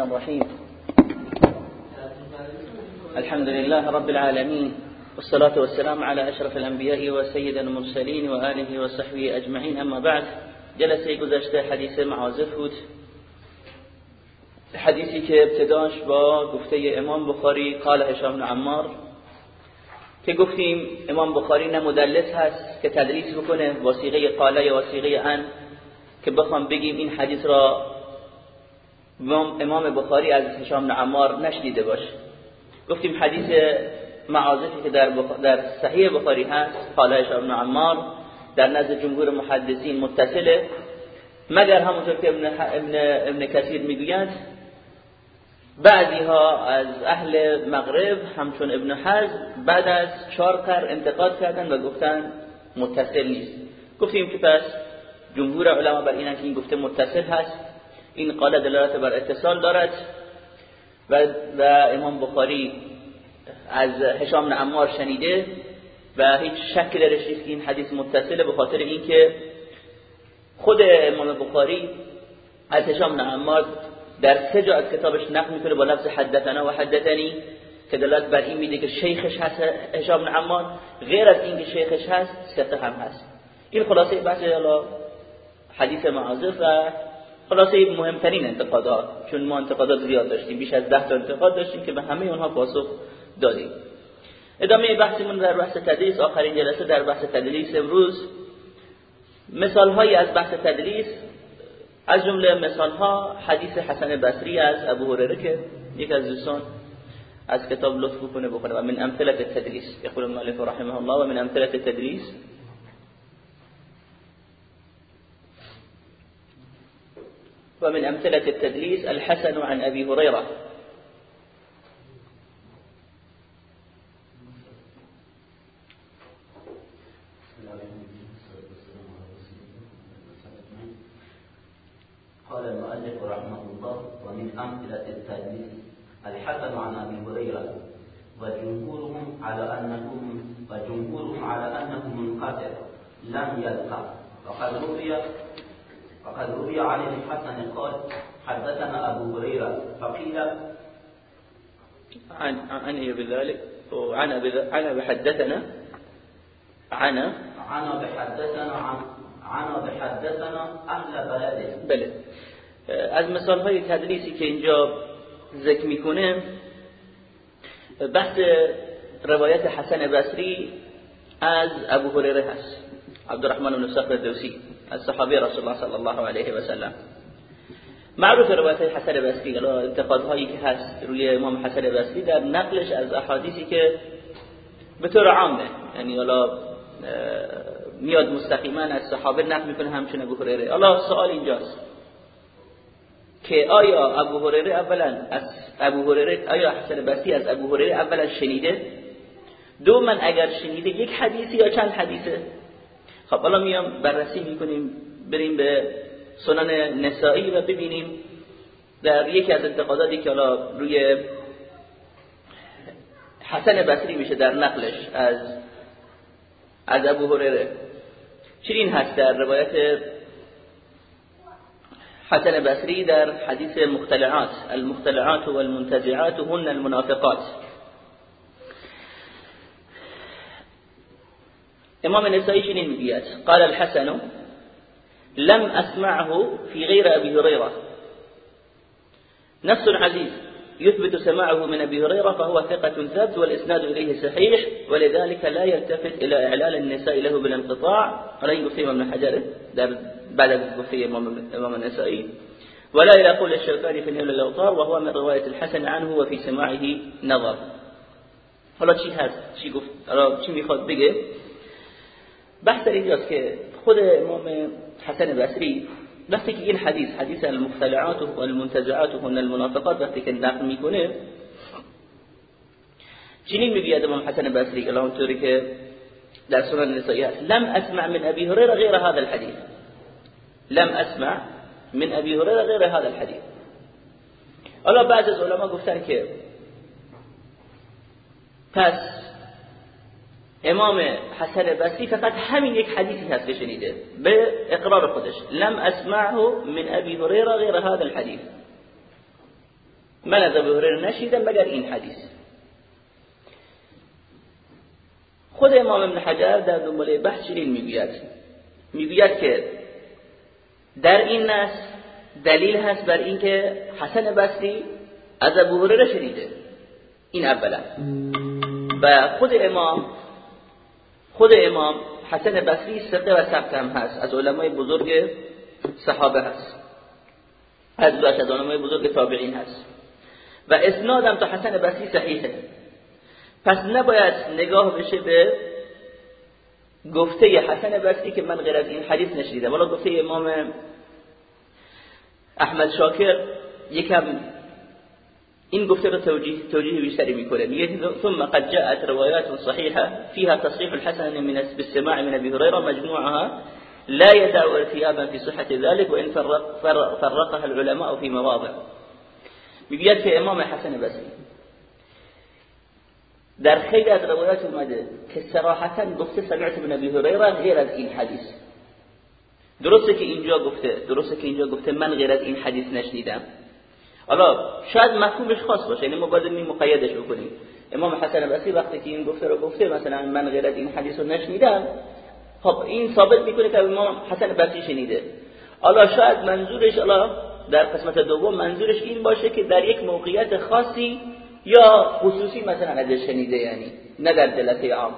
الرحمن الرحيم. الحمد لله رب العالمين والصلاة والسلام على أشرف الأنبياء وسيد المرسلين وآله وصحبه أجمعين. أما بعد جلسه گذشته حدیث معازف بود. حدیثی که ابتداش با گفته امام بخاری قال هشام بن عمار که گفتیم امام بخاری نه مدلس هست که تدلیس بکنه وسیقه قاله یا وسیقه ان که بخوام بگیم این حدیث را امام بخاری از هشام بن عمار نشنیده باشه گفتیم حدیث معازفی که در, در صحیح بخاری هست قال هشام بن عمار در نزد جمهور محدثین متصله. مگر همونطور که ابن, ابن, ابن کثیر می‌گوید بعضی ها از اهل مغرب همچون ابن حزم بعد از چهار قر انتقاد کردن و گفتن متصل نیست. گفتیم که پس جمهور علما بر اینن که این گفته متصل هست. این قال دلالت بر اتصال دارد و, و امام بخاری از هشام بن عمار شنیده و هیچ شک درش نیست این حدیث متصله به خاطر اینکه خود امام بخاری از هشام بن عمار در سه جا از کتابش نقل می‌کنه با لفظ حدثنا و حدثنی که دلالت بر این میده که شیخش هست هشام بن غیر از اینکه شیخش هست ثقه هم هست. این خلاصه بحث حدیث معاذف و خلاصه مهمترین انتقادات چون ما انتقادات زیاد داشتیم بیش از ده تا انتقاد داشتیم که به همه اونها پاسخ دادیم. ادامه بحثمون در بحث تدریس آخرین جلسه در بحث تدریس امروز. مثال هایی از بحث تدریس از جمله مثال ها حدیث حسن بصری از ابو هریره که یک از دوستان از کتاب لطف کنه بکنه. و من امثله التدریس يقول المؤلف رحمه الله و من امثله التدریس ومن أمثلة التدليس الحسن عن أبي هريرة. قال المؤلف رحمه الله ومن أمثلة التدليس الحسن عن أبي هريرة وجمهورهم على أنه وجمهورهم على أنه منقطع لم يلقى. وقد روي وقد روي عن الحسن قال حدثنا أبو هريرة فقيل عن عن إيه بذلك؟ وعن عن أبي حدثنا؟ عن عن بحدثنا عن عن بحدثنا أهل بلده. بله. از مثال های تدریسی که اینجا ذکر میکنه بحث روایت حسن بصری از ابو هریره هست. عبدالرحمن بن صخر الدوسی. از صحابه رسول الله صلی الله علیه و سلم معروف روایت حسن بصری انتقادهایی که هست روی امام حسن بصری در نقلش از احادیثی که به طور عامه یعنی حالا میاد مستقیما از صحابه نقل می‌کنه همچون ابو هریره. حالا سوال اینجاست که آیا ابو هریره اولا از ابو هریره آیا حسن بصری از ابو هریره اولا شنیده؟ دو من اگر شنیده یک حدیثی یا چند حدیثه؟ خب حالا میام بررسی می‌کنیم بریم به سنن نسائی و ببینیم در یکی از انتقاداتی که حالا روی حسن بصری میشه در نقلش از از ابو هریره. چنین هست در روایت حسن بصری در حدیث مختلعات المختلعات والمنتزعات هن المنافقات. امام نسائي چنین میگوید قال الحسن لم أسمعه في غير أبي هريرة. نفس عزيز يثبت سماعه من أبي هريرة فهو ثقة ثبت والإسناد إليه صحيح ولذلك لا يلتفت إلى إعلال النساء له بالانقطاع. ولا يقول ابن حجر بعد قفيه امام النسائي. ولا إلى قول الشوكاني في نيل الأوطار وهو من رواية الحسن عنه وفي سماعه نظر. حالا چی هست چی گفت چی میخواد بگه بحث اینجاست که خود امام حسن بصری وقتی که این حدیث حدیث المختلعات و المنتزعات و المنافقات وقتی که نقل می‌کنه چنین می‌گوید امام حسن بصری الله اونطوری که در سنن نسائی هست لم اسمع من ابي هريره غير هذا الحديث لم اسمع من ابي هريره غير هذا الحديث حالا بعض از علما گفتن که پس امام حسن بصری فقط همین یک حدیثی هست که شنیده. به اقرار خودش. لم اسمعه من ابي هريره غير هذا الحديث من از ابو هریره نشیدم مگر این حدیث. خود امام ابن حجر در دنباله بحث چنین می‌گوید. می‌گوید که در این نص دلیل هست بر اینکه حسن بصری از ابو هریره شنیده. این اولا. و خود امام خود امام حسن بصری ثقه و ثبت هم هست از علمای بزرگ صحابه هست. از از علمای بزرگ تابعین هست. و اسنادم تا حسن بصری صحیحه. پس نباید نگاه بشه به گفته حسن بصری که من غیر از این حدیث نشیدم ولی گفته امام احمد شاکر یکم این گفته رو توجیه توجیه بیشتری میکنه ثم قد جاءت روایات صحيحة فيها تصحيح الحسن من بالسماع من أبي هريرة مجموعها لا يدع ارتيابا في صحة ذلك وإن فرق فرقها العلماء في مواضع. میگه که إمام حسن بصری در خیلی از روایات اومده که صراحتا گفته سمعت من ابي هريره غیر از این حدیث. درسته که اینجا گفته درسته که اینجا گفته من غیر از این حدیث نشنیدم. حالا شاید مفهومش خاص باشه یعنی ما باید این مقیدش بکنیم. امام حسن بصری وقتی که این گفته رو گفته مثلا من غیر این حدیث رو نشنیدم خب این ثابت می‌کنه که امام حسن بصری شنیده. حالا شاید منظورش حالا در قسمت دوم منظورش این باشه که در یک موقعیت خاصی یا خصوصی مثلا ازش شنیده یعنی نه در جلسه عام.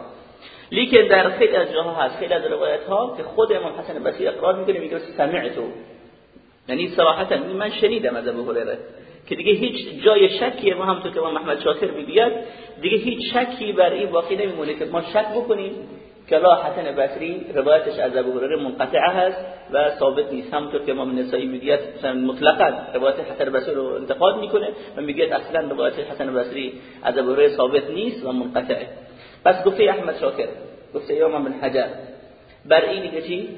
لیکن در خیلی از جاها هست خیلی از روایت ها که خود امام حسن بصری اقرار می‌کنه میگه سمعتو. یعنی صراحتا من شنیدم از ابو هریره که دیگه هیچ جای شکی ما همونطور که ما محمد شاکر می‌گوید دیگه هیچ شکی بر این واقعی نمیمونه که ما شک بکنیم که لا حسن بصری روایتش از ابو هریره منقطعه هست و ثابت نیست. همونطور که امام نسائی میگه مطلقا روایت حسن بصری رو انتقاد می‌کنه و میگه اصلا روایت حسن بصری از ابو هریره ثابت نیست و منقطعه پس گفته احمد شاکر گفته امام بن حجر بر اینی که چی؟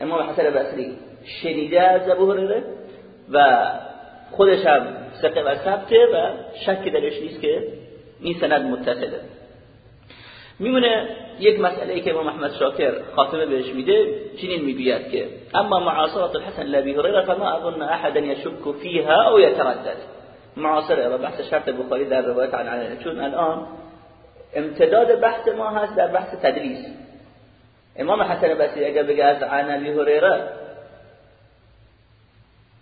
امام حسن بصری شنیده از ابو هریره و خودش هم ثقه و ثبته و شک درش نیست که این سند متصله. میمونه یک مسئله که امام احمد شاکر خاتمه بهش میده چنین می‌گوید که اما معاصرت الحسن لابی هریره فما اظن احدا يشك فيها او يتردد. معاصره و بحث شرط بخاری در روایت عن علی چون الان امتداد بحث ما هست در بحث تدریس. امام حسن بصری اگر بگه از عن ابی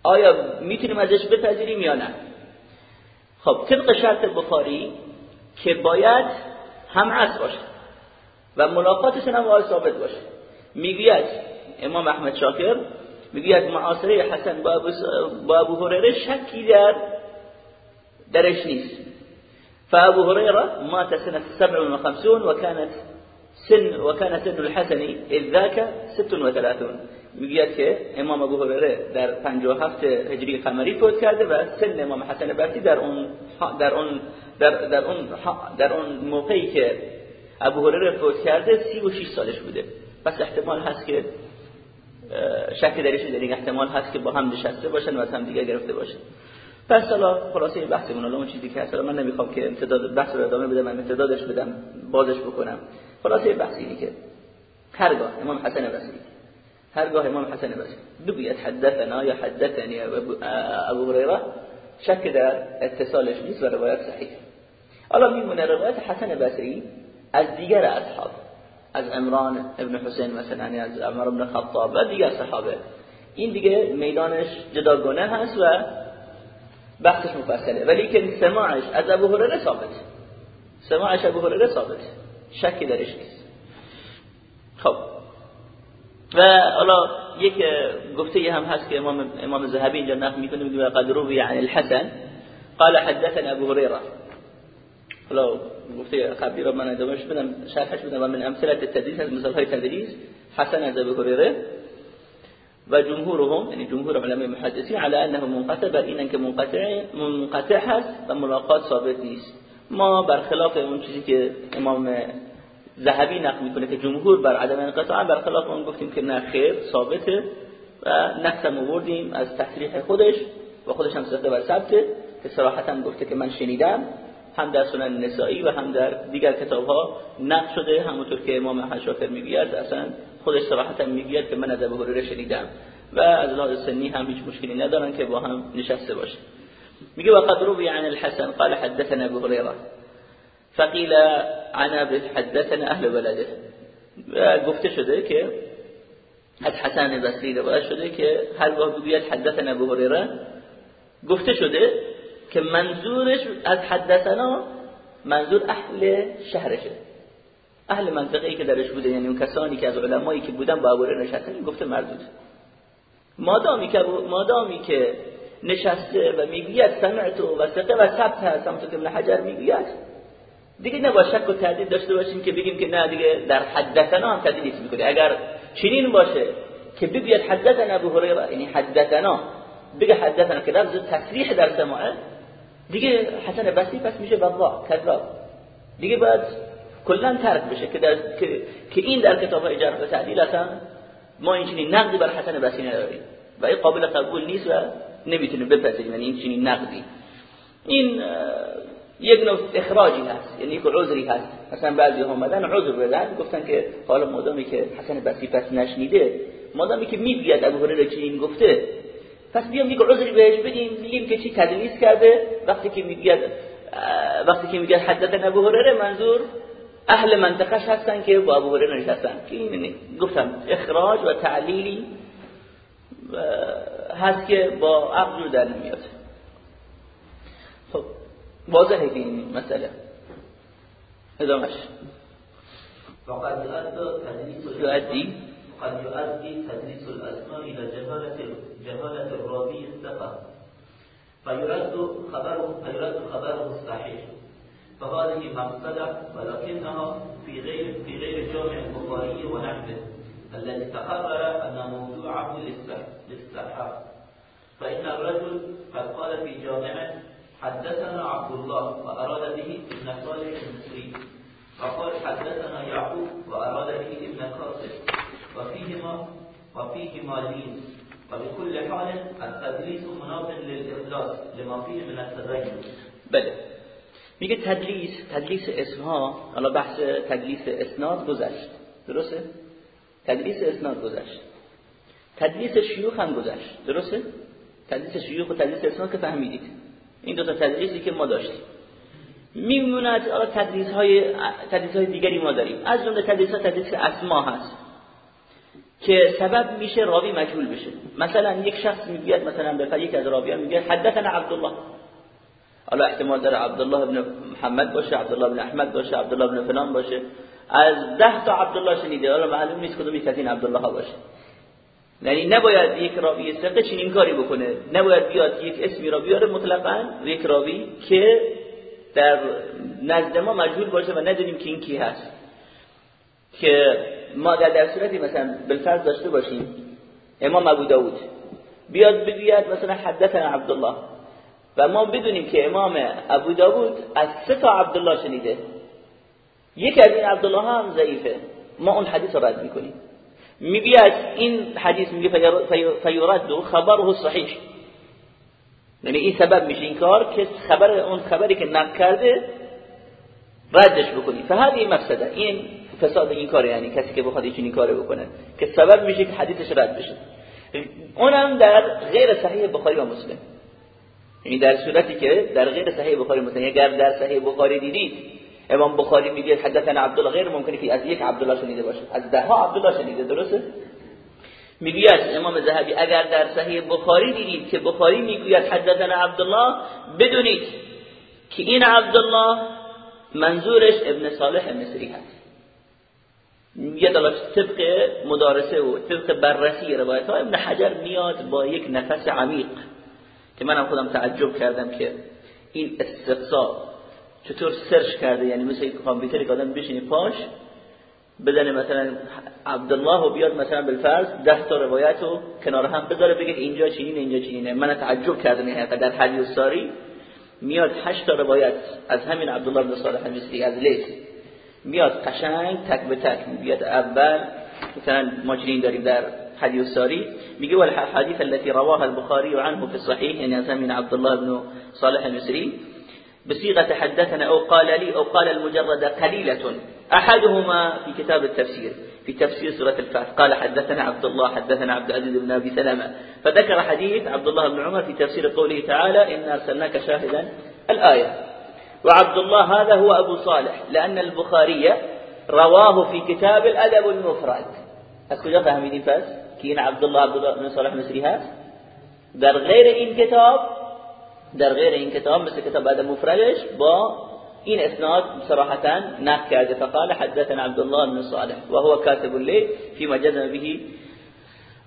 آیا می‌تونیم ازش بپذیریم یا نه؟ خب طبق شرط بخاری که باید هم عصر باشه و ملاقاتشون هم ثابت باشه. می‌گوید امام احمد شاکر می‌گوید معاصره حسن با ابو هریره شکی در درش نیست. فابو هريره مات سنه 57 وكانت سن وكان سن الحسن اذ ذاك 36 می‌گوید که امام ابو هریره در 57 هجری قمری فوت کرده و سن امام حسن بصری در اون در اون در, در اون در اون موقعی که ابو هریره فوت کرده 36 سالش بوده. پس احتمال هست که شک درش در احتمال هست که با هم نشسته باشن و از هم دیگه گرفته باشن. پس حالا خلاصه بحثمون حالا اون چیزی که هست. من نمی‌خوام که امتداد بحث رو ادامه بدم من امتدادش بدم بازش بکنم. خلاصه بحث اینه که هرگاه امام حسن بصری هرگاه امام حسن بصری بگوید حدثنا یا حدثنی ابو هریره. شک در اتصالش نیست و روایت صحیح. حالا میمونه روایت حسن بصری از دیگر اصحاب. از عمران ابن حسین مثلا از عمر ابن خطاب و دیگر صحابه. این دیگه میدانش جداگانه هست و بحثش مفصله. ولی که سماعش از ابو هریره ثابت. سماعش ابو هریره ثابت. شکی درش نیست. خب. و حالا یک گفته هم هست که امام امام ذهبی اینجا نقل می‌کنه میگه قد روی عن الحسن. قال حدثنا ابو هريره حالا گفته قبلی را من ادامهش بدم شرحش بدم و من امثله التدریس از مثال های تدریس. حسن از ابو هريره و جمهورهم یعنی جمهور علماء محدثین على انه منقطع بر این که منقطع منقطع هست و ملاقات ثابت نیست. ما برخلاف اون چیزی که امام ذهبی نقل می‌کنه که جمهور بر عدم انقطاع برخلاف اون گفتیم که نه خیر ثابته و نقصم آوردیم از تصریح خودش و خودش هم صدقه بر ثبته که صراحتا گفته که من شنیدم هم در سنن نسائی و هم در دیگر کتاب ها نقل شده همونطور که امام احمد شاکر می‌گوید اصلا خودش صراحتا می‌گوید که من از ابو هریره شنیدم و از لحاظ سنی هم هیچ مشکلی ندارن که با هم نشسته باشه میگه وقد روی عن الحسن قال حدثنا ابو هريره فقيل عن حدثنا اهل بلده گفته شده که از حسن بصری روایت شده که هر وقت بگوید حدثنا ابو هريره گفته شده که منظورش از حدثنا منظور اهل شهرشه. اهل منطقه ای که درش بوده یعنی اون کسانی که از علمایی که بودن با ابو نشستن گفته مردود. مادامی که مادامی که نشسته و می‌گوید سمعت و ثقه و ثبت که ابن حجر می‌گوید دیگه نبا شک و تردید داشته باشیم که بگیم که نه دیگه در حدثنا هم تدلیس می‌کنه. اگر چنین باشه که بگوید حدثنا ابو هریره یعنی حدثنا بگه حدثنا که لفظ تصریح در سماعه دیگه حسن بصری پس میشه وضاع کذاب. دیگه باید کلا ترک بشه که در که این در کتاب های جرح و تعدیل اصلا ما این چنین نقدی بر حسن بصری نداریم. و این قابل قبول نیست و نمی‌تونیم بپذیریم یعنی این چنین نقدی. این یک نوع اخراجی هست یعنی یک عذری هست. مثلا بعضی ها اومدن عذر بدن گفتن که حالا مادامی که حسن بصری پس نشنیده مادامی که می‌گوید ابو هریره چنین گفته پس بیام یک عذری بهش بدیم بگیم که چی تدلیس کرده؟ وقتی که میگه وقتی که میگه حدثنا ابو هریره منظور اهل منطقه هستن که با ابو هریره نشستن. که این گفتم اخراج و تعلیلی هست که با عقل در نمیاد. واضحه که این مسئله ادامش فقد يؤدي قد يؤدي. تدليس الأسماء إلى جهالة جهالة الراوي الثقة. فيرد خبره فيرد خبره الصحيح. فهذه مفسدة ولكنها في غير في غير جامع البخاري ونحوه الذي تقرر أن موضوعه للصحة. فإن الرجل قد قال في جامعة حدثنا عبد الله وأراد به ابن صالح المصري فقال حدثنا يعقوب وأراد به ابن قاسم وفيهما وفيهما لين وبكل حال التدليس مناط للإخلاص لما فيه من التدين. بله. میگه تدلیس تدلیس اسمها حالا بحث تدلیس اسناد گذشت. درسته؟ تدلیس اسناد گذشت. تدلیس شیوخ هم گذشت. درسته؟ تدلیس شیوخ و تدلیس اسناد که فهمیدید. این دو تا تدلیسی که ما داشتیم. میموند حالا تدلیس های تدلیس های دیگری ما داریم. از جمله تدلیس ها تدلیس اسما هست که سبب میشه راوی مجهول بشه. مثلا یک شخص میگه مثلا به یک از راویان میگه حدثنا عبدالله. حالا احتمال داره عبدالله ابن محمد باشه عبدالله ابن احمد باشه عبدالله ابن فلان باشه. از ده تا عبدالله شنیده حالا معلوم نیست کدوم یک از این عبدالله ها باشه. یعنی نباید یک راوی ثقه چنین کاری بکنه. نباید بیاد یک اسمی را بیاره مطلقا یک راوی که در نزد ما مجهول باشه و ندونیم که این کی هست. که ما در, در صورتی مثلا بالفرض داشته باشیم. امام ابو داود بیاد بگوید مثلا حدثنا عبدالله. و ما بدونیم که امام ابو داود از سه تا عبدالله شنیده. یکی از این عبدالله هم ضعیفه. ما اون حدیث رو رد می‌کنیم. می‌گوید این حدیث میگه فیرد خبره صحیح یعنی این سبب میشه این کار که خبر اون خبری که نقل کرده ردش بکنی فهذه مفسده این فساد این کار یعنی کسی که بخواد این کار بکنه. که سبب میشه که حدیثش رد بشه. اونم در غیر صحیح بخاری و مسلم. یعنی در صورتی که در غیر صحیح بخاری مسلم. اگر در صحیح بخاری دیدید امام بخاری میگه حدثنا عبدالله غیر ممکنه که از یک عبدالله شنیده باشه. از ده ها عبدالله شنیده درسته؟ می‌گوید امام ذهبی اگر در صحیح بخاری دیدید که بخاری می‌گوید حدثنا عبدالله بدونید که این عبدالله منظورش ابن صالح مصری هست. یه دلاش طبق مدارسه و طبق بررسی روایت ها ابن حجر میاد با یک نفس عمیق که منم خودم تعجب کردم که این استقصا چطور سرچ کرده؟ یعنی مثل یک کامپیوتری که آدم بشینی پاش بدن مثلا عبدالله و بیاد مثلا بالفرض ده تا روایت رو کنار هم بذاره بگه اینجا چینین اینجا چینینه من تعجب کردم این در حدیث ساری میاد هشت تا روایت از همین عبدالله بن صالح المصری از لیس میاد قشنگ تک به تک میاد. اول مثلا ما چنین داریم در حدیث ساری میگه والحديث التي رواها البخاري عنه في الصحيح يعني من عبد الله بن صالح المصري بصيغة حدثنا أو قال لي أو قال المجرد قليلة. أحدهما في كتاب التفسير في تفسير سورة الفتح قال حدثنا عبد الله حدثنا عبد العزيز بن أبي سلمة. فذكر حديث عبد الله بن عمر في تفسير قوله تعالى إنا أرسلناك شاهدا الآية. وعبد الله هذا هو أبو صالح لأن البخاري رواه في كتاب الأدب المفرد. از کجا فهمیدیم پس که این عبدالله بن صالح مصری هست در این کتاب در غیر این کتاب مثل کتاب ادب مفردش با این اسناد صراحتا نقل کرده. فقال حدثنا عبد الله بن صالح وهو كاتب الليل فيما جزم به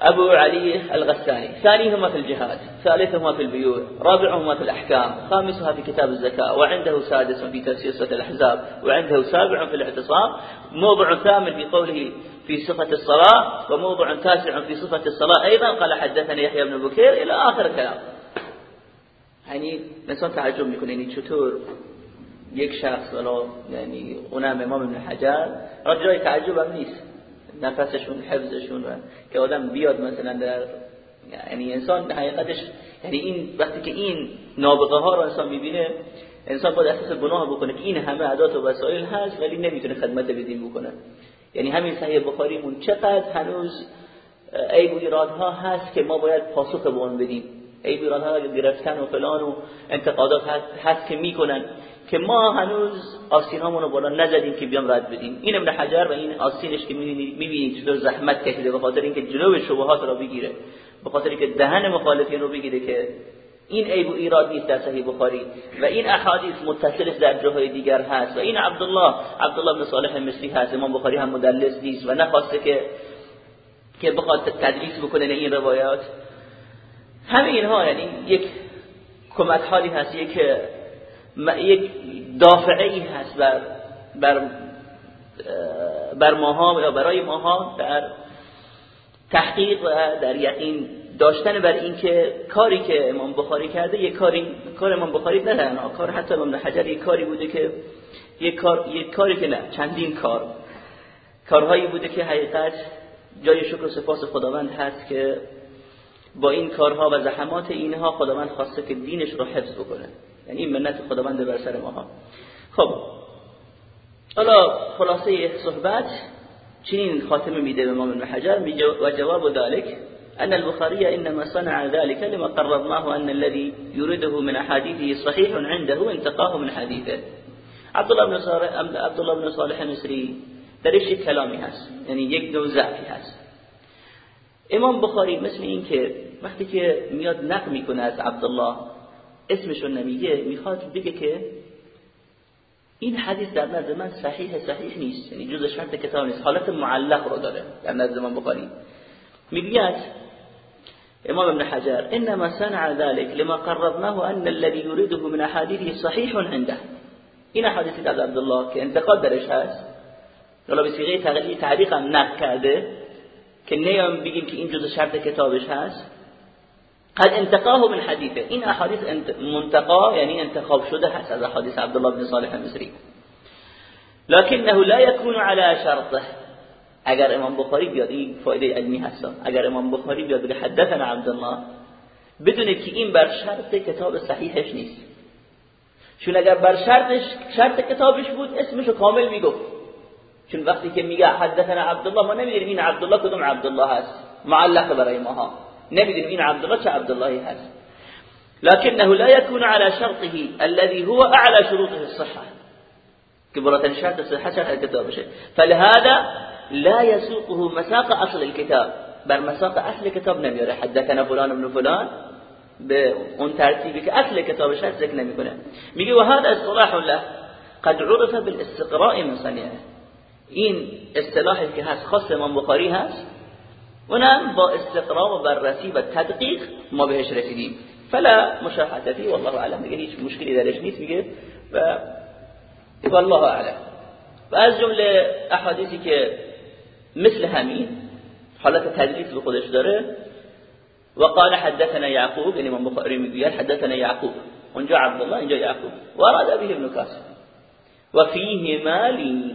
أبو علي الغساني ثانيهما في الجهاد ثالثهما في البيوع رابعهما في الأحكام خامسها في كتاب الزكاة وعنده سادس في تفسير سورة الأحزاب وعنده سابع في الاعتصام موضع ثامن في قوله في صفة الصلاة وموضع تاسع في صفة الصلاة. أيضا قال حدثني يحيى بن بكير إلى آخر الكلام يعني مثلا تعجب می‌کنه. یعنی چطور یک شخص ولا یعنی اونم امام ابن حجر را جای تعجب هم نیست. نفسشون حفظشون و که آدم بیاد مثلا در یعنی انسان حقیقتش یعنی این وقتی که این نابغه ها رو انسان می‌بینه انسان باید احساس گناه بکنه که این همه عادات و وسایل هست ولی نمی‌تونه خدمت بدین بکنه. یعنی همین صحیح بخاریمون چقدر هنوز عیب و ایرادها هست که ما باید پاسخ به اون بدیم. عیب و ایرادها گرفتن و فلان و انتقادات هست, هست که می‌کنن که ما هنوز آستینامون رو بالا نزدیم که بیام رد بدیم. این ابن حجر و این آستینش که می‌بینید چطور زحمت کشیده به خاطر اینکه جلو شبهات رو بگیره به خاطر اینکه دهن مخالفین رو بگیره که این عیب و ایراد نیست در صحیح بخاری و این احادیث متصل در جاهای دیگر هست و این عبدالله عبدالله بن صالح مصری هست امام بخاری هم مدلس نیست و نخواسته که که بخواد تدریس بکنه این روایات. همه اینها یعنی یک کمک حالی هست یک یک دافعه ای هست بر بر بر ماها یا برای ماها در تحقیق و در یقین داشتن بر این که کاری که امام بخاری کرده یک کاری کار امام بخاری نه نه کار حتی امام حجر یک کاری بوده که یک کار یک کاری که نه چندین کار کارهایی بوده که حقیقت جای شکر و سپاس خداوند هست که با این کارها و زحمات اینها خداوند خواسته که دینش رو حفظ بکنه. یعنی این منت خداوند بر سر ماها. خب. حالا خلاصه صحبت چنین خاتمه میده به امام حجر. و جواب ذلك أن البخاري إنما صنع ذلك لما قررناه أن الذي يريده من أحاديثه صحيح عنده انتقاه من حديثه عبد الله بن صالح عبد الله بن صالح مصری درش کلامی هست. یعنی یک دو ضعفی هست. امام بخاری مثل این که وقتی که میاد نقل می‌کنه از عبدالله اسمشو نمیگه می‌خواد بگه که این حدیث در نظر من صحیح صحیح نیست. یعنی جز شرط کتاب نیست. حالت معلق رو داره در نظر من بخاری. میگه امام ابن حجر انما صنع ذلك لما قررناه ان الذي يريده من احاديثه صحيح عنده. این حدیثی از عبدالله که انتقاد درش هست. حالا به تغییر تعریق هم نقل کرده. که نیام بگیم که این جز شرط کتابش هست. قد انتقاه من حدیثه. این احادیث منتقا یعنی انتخاب شده هست از احادیث عبدالله بن صالح المصری لكنه لا يكون على شرطه. اگر امام بخاری بیاد این فایده علمی هست. اگر امام بخاری بیاد بگه حدثنا عبدالله بدونه که این بر شرط کتاب صحیحش نیست. چون اگر بر شرطش شرط کتابش بود اسمشو کامل می‌گفت. چون وقتی که میگه حدثنا عبدالله ما نمیدونیم این عبدالله کدوم عبدالله هست. معلق برای ماها نمیدونیم این عبدالله چه عبداللهی هست. لكنه لا يكون على شرطه الذي هو اعلى شروطه الصحة. كبرة شرط شرح الكتاب فلهذا لا يسوقه مساق اصل الكتاب. بر مساق اصل کتاب نمیاره. حدثنا فلان ابن فلان. به اون ترتیبی که اصل کتابش هست ذکر نمیکنه. میگه و هذا اصطلاح له. قد عرف بالإستقراء من صنيعه این اصطلاحی که هست خاص امام بخاری هست اونم با استقرا و بررسی و تدقیق ما بهش رسیدیم. فلا مشاحته والله اعلم دیگه هیچ مشکلی درش نیست میگه و والله اعلم. و از جمله احادیثی که مثل همین حالت تدریس به خودش داره و قال حدثنا يعقوب یعنی امام بخاری میگه حدثنا يعقوب اونجا عبدالله اینجا یعقوب. و اراد به ابن کاسب و فیه مالی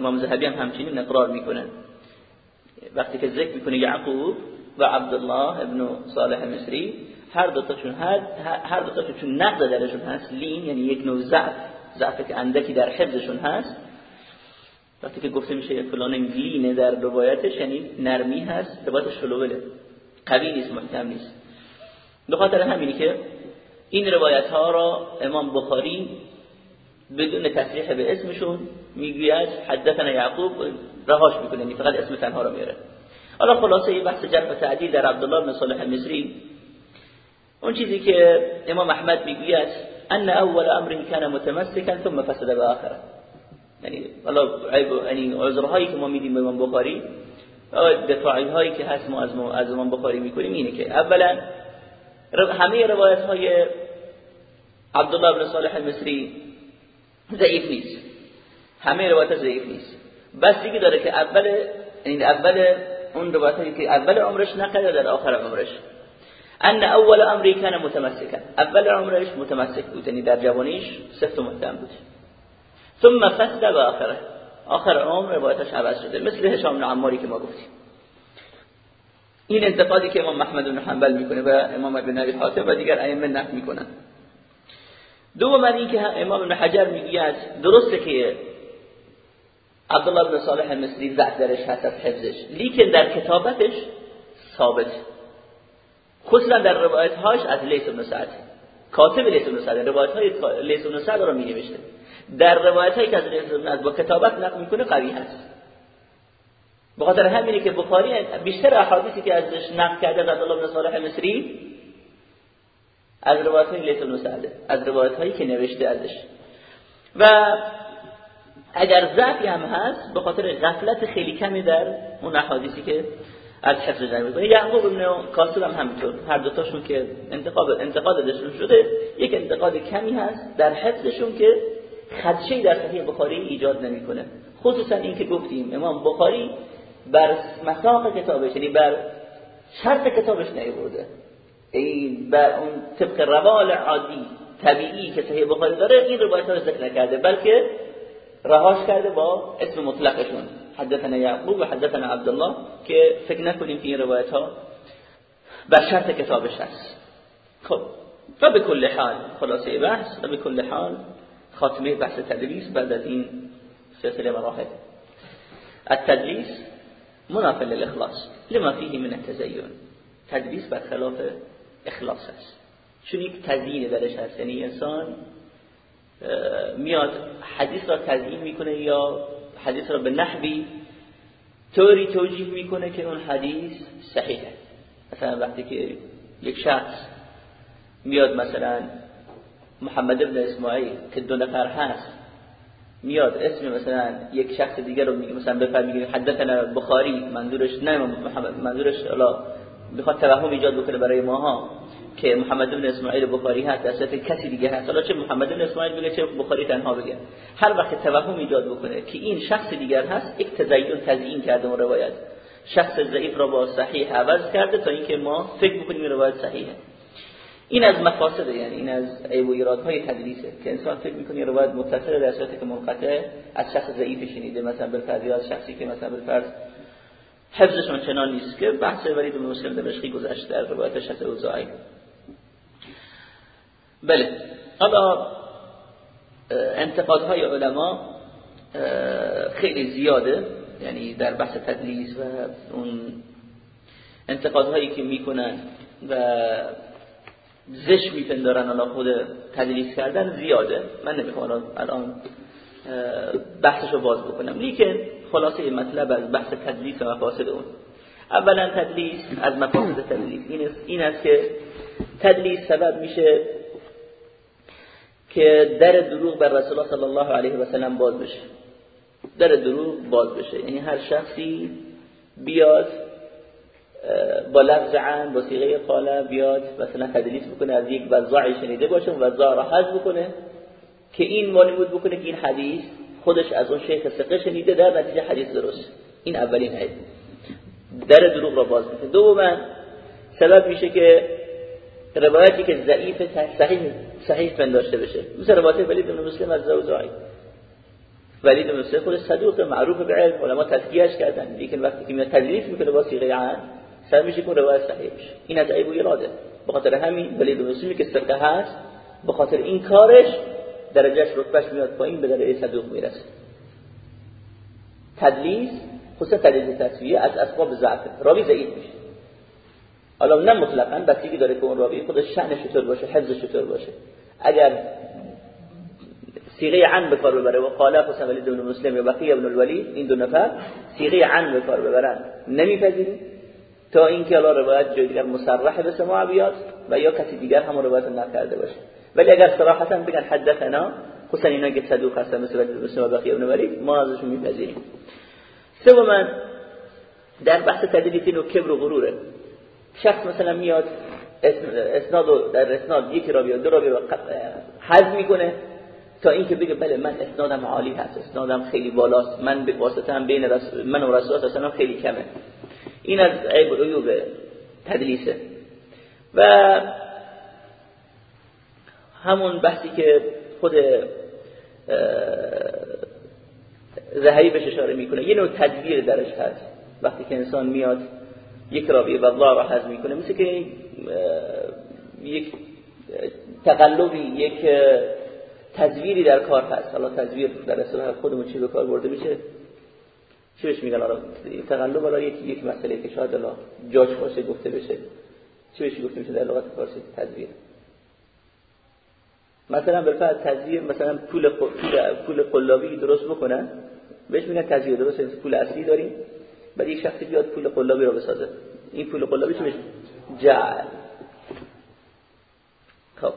امام زهبی هم همچنین اقرار می‌کنه وقتی که ذکر می‌کنه یعقوب و عبدالله ابن صالح مصری هر دو تاشون هر هر دو تاشون چون نقد درشون هست لین یعنی یک نوع ضعف ضعف که اندکی در حفظشون هست. وقتی که گفته میشه فلان لینه در روایتش یعنی نرمی هست روایتش شلوغه. قوی نیست محکم نیست. به خاطر همینی که این روایت ها را امام بخاری بدون تصریح به اسمشون می‌گوید حدثنا یعقوب رهاش می‌کنه یعنی فقط اسم تنها را میاره. حالا خلاصه یه بحث جرح و تعدیل در عبدالله بن صالح المصری اون چیزی که امام احمد می‌گوید ان اول امر کان متمسکا ثم فسد به آخره. یعنی حالا عیب یعنی عذرهایی که ما میدیم به امام بخاری دفاعی هایی که هست ما از امام بخاری می‌کنیم اینه که اولا همه روایت های عبدالله بن صالح المصری ضعیف نیست. همه روایت ضعیف نیست. بس دیگه داره که اول این اول اون روایتی که اول عمرش نقل در آخر عمرش. ان اول امری کان متمسکا. اول عمرش متمسک بود یعنی در جوانیش سفت و بود. ثم فسد و آخره. آخر عمر روایتش عوض شده مثل هشام بن عماری که ما گفتیم. این انتقادی که امام محمد بن حنبل می‌کنه و امام ابن ابی حاتم و دیگر ائمه نقل می‌کنن. دوم این که امام ابن حجر میگه درسته که عبدالله بن صالح المصری ضعف درش هست از حفظش. لیکن در کتابتش ثابت. خصوصا در روایت هاش از لیس بن سعد. کاتب لیس بن سعد. روایت های لیس بن سعد رو می در روایت هایی که از لیس بن سعد با کتابت نقل می‌کنه قوی هست. به خاطر همینه که بخاری بیشتر احادیثی که ازش نقل کرده از عبدالله بن صالح المصری از روایت های لیس بن سعد از روایت هایی که نوشته ازش. و اگر ضعفی هم هست به خاطر غفلت خیلی کمی در اون احادیثی که از حفظ جمع می‌کنه یعقوب ابن کاسب هم همینطور. هر دوتاشون که انتقاد انتقاد داشتون شده یک انتقاد کمی هست در حفظشون که خدشه در صحیح بخاری ایجاد نمی‌کنه. خصوصا این که گفتیم امام بخاری بر مساق کتابش یعنی بر شرط کتابش نیورده این بر اون طبق روال عادی طبیعی که صحیح بخاری داره این رو ذکر نکرده بلکه رهاش کرده با اسم مطلقشون. حدثنا یعقوب و حدثنا عبدالله که فکر نکنیم که این روایت ها بر شرط کتابش هست. خب و به کل حال خلاصه بحث و به کل حال خاتمه بحث تدریس بعد از این سلسله مراحل. التدریس منافل للاخلاص لما فيه من التزين تدریس بر خلاف اخلاص است. چون یک تزیین درش هست. یعنی انسان میاد حدیث را تزیین می‌کنه یا حدیث را به نحوی طوری توجیه می‌کنه که اون حدیث صحیحه مثلا وقتی که یک شخص میاد مثلا محمد ابن اسماعیل که دو نفر هست میاد اسم مثلا یک شخص دیگر رو میگه مثلا بفر میگه حدثنا بخاری منظورش نه محمد منظورش الا بخواد توهم ایجاد بکنه برای ماها که محمد بن اسماعیل بخاری هست در کسی دیگه هست. حالا چه محمد بن اسماعیل بگه چه بخاری تنها بگه. هر وقت توهم ایجاد بکنه که این شخص دیگر هست یک تزیین تزیین کرده اون روایت. شخص ضعیف را با صحیح عوض کرده تا اینکه ما فکر بکنیم روایت صحیحه. این از مفاسد یعنی این از عیب و ایرادهای تدریسه که انسان فکر می‌کنه روایت متصل در صورتی که منقطع از شخص ضعیف شنیده مثلا بالفرض از شخصی که مثلا بالفرض حفظشون چنان نیست که بحث ولید بن مسلم دمشقی گذشت در روایت شخص اوزاعی بله. حالا انتقادهای علما خیلی زیاده یعنی در بحث تدلیس و اون انتقادهایی که می‌کنن و زش میپندارن حالا خود تدلیس کردن زیاده. من نمی‌خوام الان بحثشو باز بکنم. لیکن خلاصه مطلب از بحث تدلیس و مفاسد اون. اولا تدلیس از مفاسد تدلیس. این است که تدلیس سبب میشه که در دروغ بر رسول الله صلی الله علیه و سلم باز بشه. در دروغ باز بشه. یعنی هر شخصی بیاد با لفظ عن با صیغه قاله بیاد مثلا تدلیس بکنه از یک وضعی شنیده باشه و وضع را حذف بکنه که این بود بکنه که این حدیث خودش از اون شیخ ثقه شنیده در نتیجه حدیث درست. این اولین عیب در دروغ را باز می‌کنه. دوما سبب میشه که روایتی که ضعیف صحیح صحیح پنداشته بشه. مثل روایت ولید بن مسلم از زوزاعی ولید بن مسلم خود صدوق معروف به علم. علما تذکیهش کردن. لیکن وقتی که میاد تدریس می‌کنه با صیغه عن سر میشه که روایت صحیح بشه. این از عیب و یلاده به خاطر همین ولید بن مسلمی که ثقه هست به خاطر این کارش درجهش رتبهش میاد پایین به درجه صدوق می‌رسه. تدلیس خصوصا تدلیس تصویه از اسباب ضعف راوی ضعیف میشه. حالا نه مطلقاً بستگی داره که اون راوی خودش شأنش چطور باشه حفظش چطور باشه. اگر سیغه عن به کار ببره و قال حسن ولید بن مسلم و بقیه ابن الولید این دو نفر سیغه عن به کار ببرن نمیپذیریم. تا اینکه الله روایت جای دیگر مصرح به سماع بیاد و یا کسی دیگر هم روایت نقل کرده باشه. ولی اگر صراحتا بگن حدثنا خصوصا اینا که صدوق هستن مثل ولید و بقیه ابن الولید ما ازشون میپذیریم. سوما در بحث تدلیس و کبر و غروره شخص مثلا میاد اسناد در اسناد یک راوی و دو راوی حذف می‌کنه تا اینکه بگه بله من اسنادم عالی هست اسنادم خیلی بالاست من به واسطه هم بین رسول من و رسول الله خیلی کمه. این از عیب و عیوب تدلیسه و همون بحثی که خود زهری بهش اشاره می‌کنه. یه نوع تدبیر درش هست. وقتی که انسان میاد یک راوی والله را حذف می‌کنه. مثل که یک تقلبی یک تزویری در کار هست. حالا تزویر در اصطلاح خودمون چی به کار برده میشه؟ چی بهش میگن؟ حالا تقلب حالا یک یک مسئله که شاید الله جاش باشه گفته بشه. چی بهش گفته میشه در لغت فارسی؟ تزویر. مثلا بالفعل تزویر مثلا پول پول پول قلابی درست بکنن بهش میگن تزویر درست پول اصلی داریم. بعد یک شخصی بیاد پول قلابی رو بسازه. این پول قلابی چی میشه جعل. خب.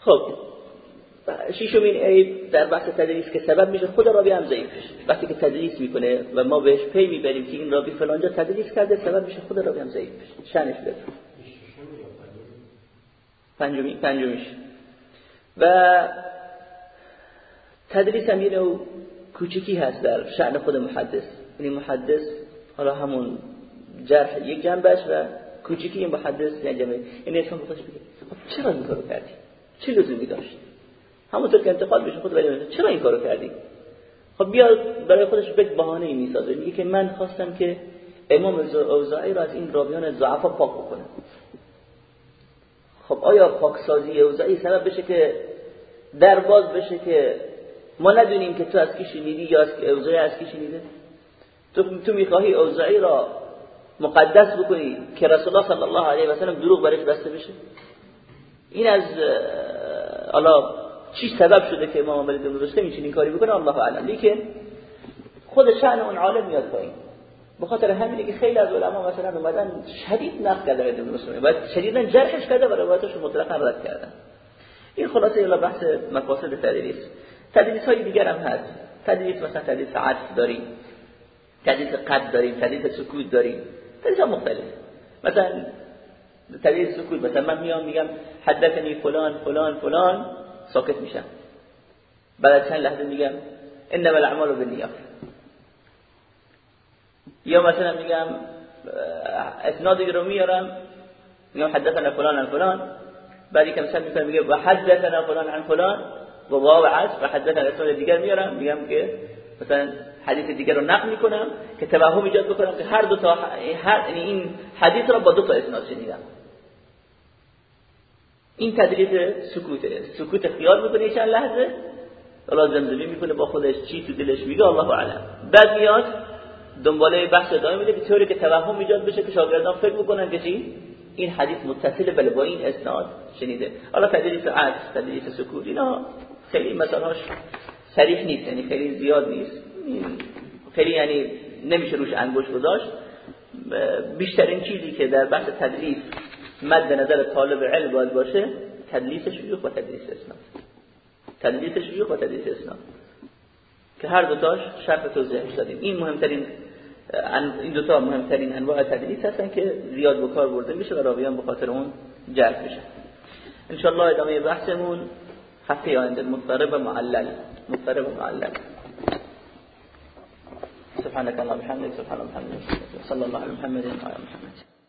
خب. شیشمین عیب در بحث تدریس که سبب میشه خود راوی هم ضعیف وقتی که تدریس می‌کنه و ما بهش پی می‌بریم که این راوی فلانجا تدریس کرده سبب میشه خود راوی هم ضعیف بشه شانش بره پنجمی پنجمیش. و تدریس هم یه کوچکی هست در شأن خود محدث. یعنی محدث حالا همون جرح یک جنبش و کوچکی محدث یعنی جنبه. بخوش بگه خب چرا این کارو کردی؟ چه لزومی داشت؟ همونطور که انتقاد بشه خود ولی چرا این کارو کردی؟ خب بیا برای خودش یک بهانه ای می‌سازه. میگه که من خواستم که امام اوزاعی را از این راویان ضعفا پاک بکنه خب آیا پاکسازی اوزاعی سبب بشه که در باز بشه که ما ندونیم که تو از کی شنیدی یا از اوزاعی از کی شنیده؟ تو تو می‌خواهی اوزاعی را مقدس بکنی که رسول الله صلی الله علیه و سلم دروغ برش بسته بشه؟ این از حالا چی سبب شده که امام ولید بن رستم این کاری بکنه الله اعلم. لیکن خود شأن اون عالم میاد پایین. به خاطر همینه که خیلی از علما مثلا اومدن شدید نقد کردن ابن مسلم و شدیدا جرحش کرده و روایتش مطلقا رد کردن. این خلاصه الا بحث مقاصد تدریس. تدریس های دیگر هم هست. تدریس مثلا تدریس عطف داریم. تدریس قد داریم. تدریس سکوت داریم. تدریس مختلف. مثلا تدریس سکوت مثلا من میام میگم حدثنی فلان فلان فلان. ساکت میشم. بعد چند لحظه میگم انما الاعمال بالنیات یا مثلا میگم اسنادی رو میارم میگم حدثنا فلان عن فلان. بعد یکم سر می‌کنم میگه و حدثنا فلان عن فلان. و واو عطف و حدثنا اسناد دیگر میارم. میگم که مثلا حدیث دیگر رو نقل می‌کنم که توهم ایجاد بکنم که هر دو تا هر یعنی این حدیث رو با دو تا اسناد شنیدم. این تدریس سکوته. سکوت خیال می‌کنه چند لحظه. حالا زمزمه می‌کنه با خودش چی تو دلش میگه الله اعلم. بعد میاد دنباله بحث ادامه میده که طوری که توهم ایجاد بشه که شاگردان فکر بکنن که چی؟ این حدیث متصل بله با این اسناد شنیده. حالا تدریس عکس تدریس سکوت اینا خیلی مثلاش صریح نیست یعنی خیلی زیاد نیست. خیلی یعنی نمیشه روش انگوش گذاشت. بیشترین چیزی که در بحث تدریس مد نظر طالب علم باید باشه تدلیس شیوخ و تدلیس اسناد. تدلیس شیوخ و تدلیس اسناد. که هر دوتاش شرط توضیحش دادیم. این مهمترین این دوتا مهمترین انواع تدلیس هستن که زیاد به کار برده میشه و راویان به خاطر اون جلب میشه. انشالله ادامه بحثمون هفته آینده مضطرب معلل. مضطرب معلل. سبحانك اللهم وبحمدك سبحان الله وبحمدك صلى الله على محمد وعلى محمد.